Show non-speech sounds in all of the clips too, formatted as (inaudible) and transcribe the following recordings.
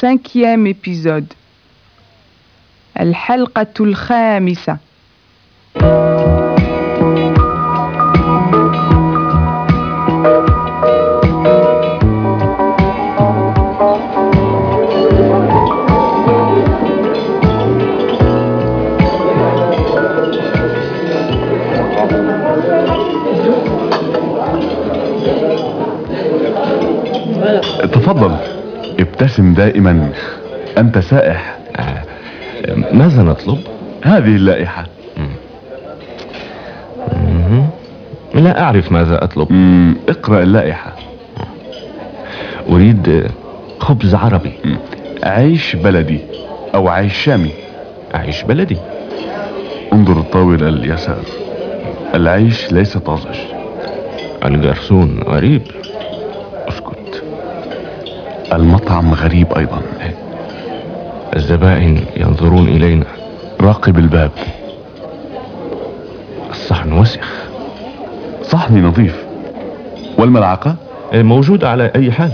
cinquième épisode الحلقة الخامسة ابتسم دائما. أنت سائح. ماذا نطلب؟ هذه اللائحة. لا أعرف ماذا أطلب. مم، اقرأ اللائحة. أريد خبز عربي. مم. عيش بلدي أو عيش شامي. أعيش بلدي. انظر الطاولة اليسار. العيش ليس طازج. الجرسون غريب المطعم غريب أيضا. الزبائن ينظرون إلينا. راقب الباب. الصحن وسخ. صحني نظيف. والملعقة؟ موجود على أي حال.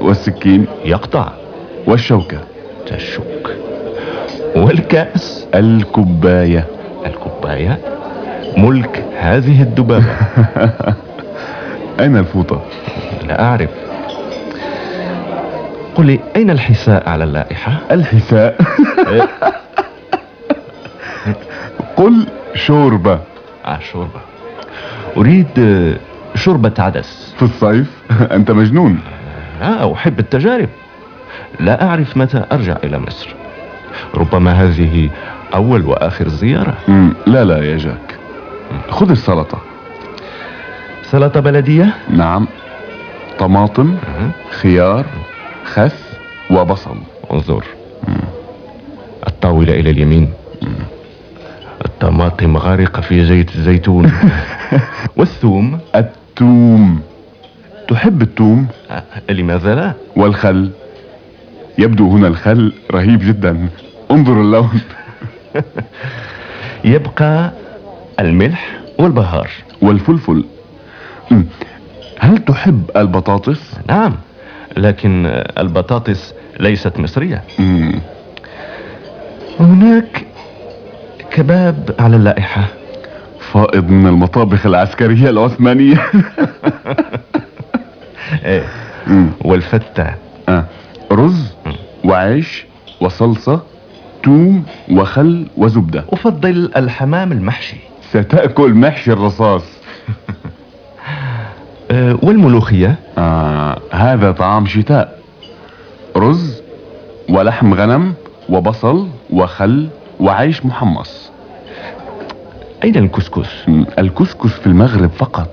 والسكين؟ يقطع. والشوكة؟ تشك. والكأس؟ الكوباية الكوباية ملك هذه الدبابة. (laughs) أين الفوطة؟ لا أعرف. قل لي أين الحساء على اللائحة؟ الحساء. قل شوربة. آه شوربة. أريد آه، شوربة عدس. في الصيف؟ أنت مجنون. لا أحب التجارب. لا أعرف متى أرجع إلى مصر. ربما هذه أول وآخر زيارة. لا لا يا جاك. خذ السلطة. سلطة بلدية؟ نعم. طماطم خيار خس وبصل انظر. الطاولة إلى اليمين. الطماطم غارقة في زيت الزيتون. (laughs) والثوم؟ التوم تحب التوم آه، لماذا لا؟ والخل. يبدو هنا الخل رهيب جدا. انظر اللون. (laughs) يبقى الملح والبهار. والفلفل. هل تحب البطاطس؟ نعم. لكن البطاطس ليست مصرية. مم. هناك كباب على اللائحة. فائض من المطابخ العسكرية العثمانية. (laughs) إيه. والفتة. آه. رز وعيش وصلصة توم وخل وزبدة. أفضل الحمام المحشي. ستأكل محشي الرصاص. (laughs) أه والملوخية آه. هذا طعام شتاء رز ولحم غنم وبصل وخل وعيش محمص أين الكسكس؟ الكسكس في المغرب فقط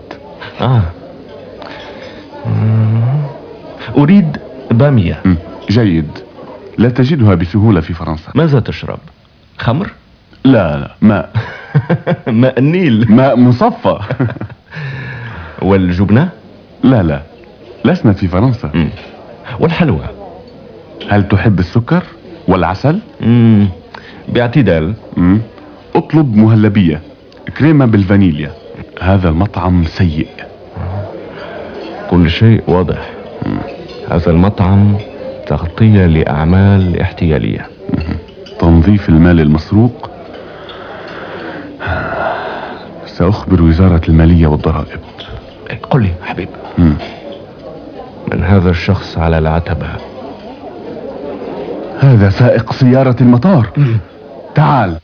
آه. أريد بامية. جيد لا تجدها بسهولة في فرنسا ماذا تشرب؟ خمر؟ لا لا ماء (laughs) ماء النيل ماء مصفى (laughs) والجبنة؟ لا لا. لسنا في فرنسا. مم. والحلوى؟ هل تحب السكر والعسل؟ مم. باعتدال مم. اطلب مهلبية كريمة بالفانيليا. هذا المطعم سيء. كل شيء واضح. هذا المطعم تغطية لأعمال احتيالية. تنظيف المال المسروق. سأخبر وزارة المالية والضرائب. قل لي حبيب. من هذا الشخص على العتبة؟ هذا سائق سيارة المطار. تعال.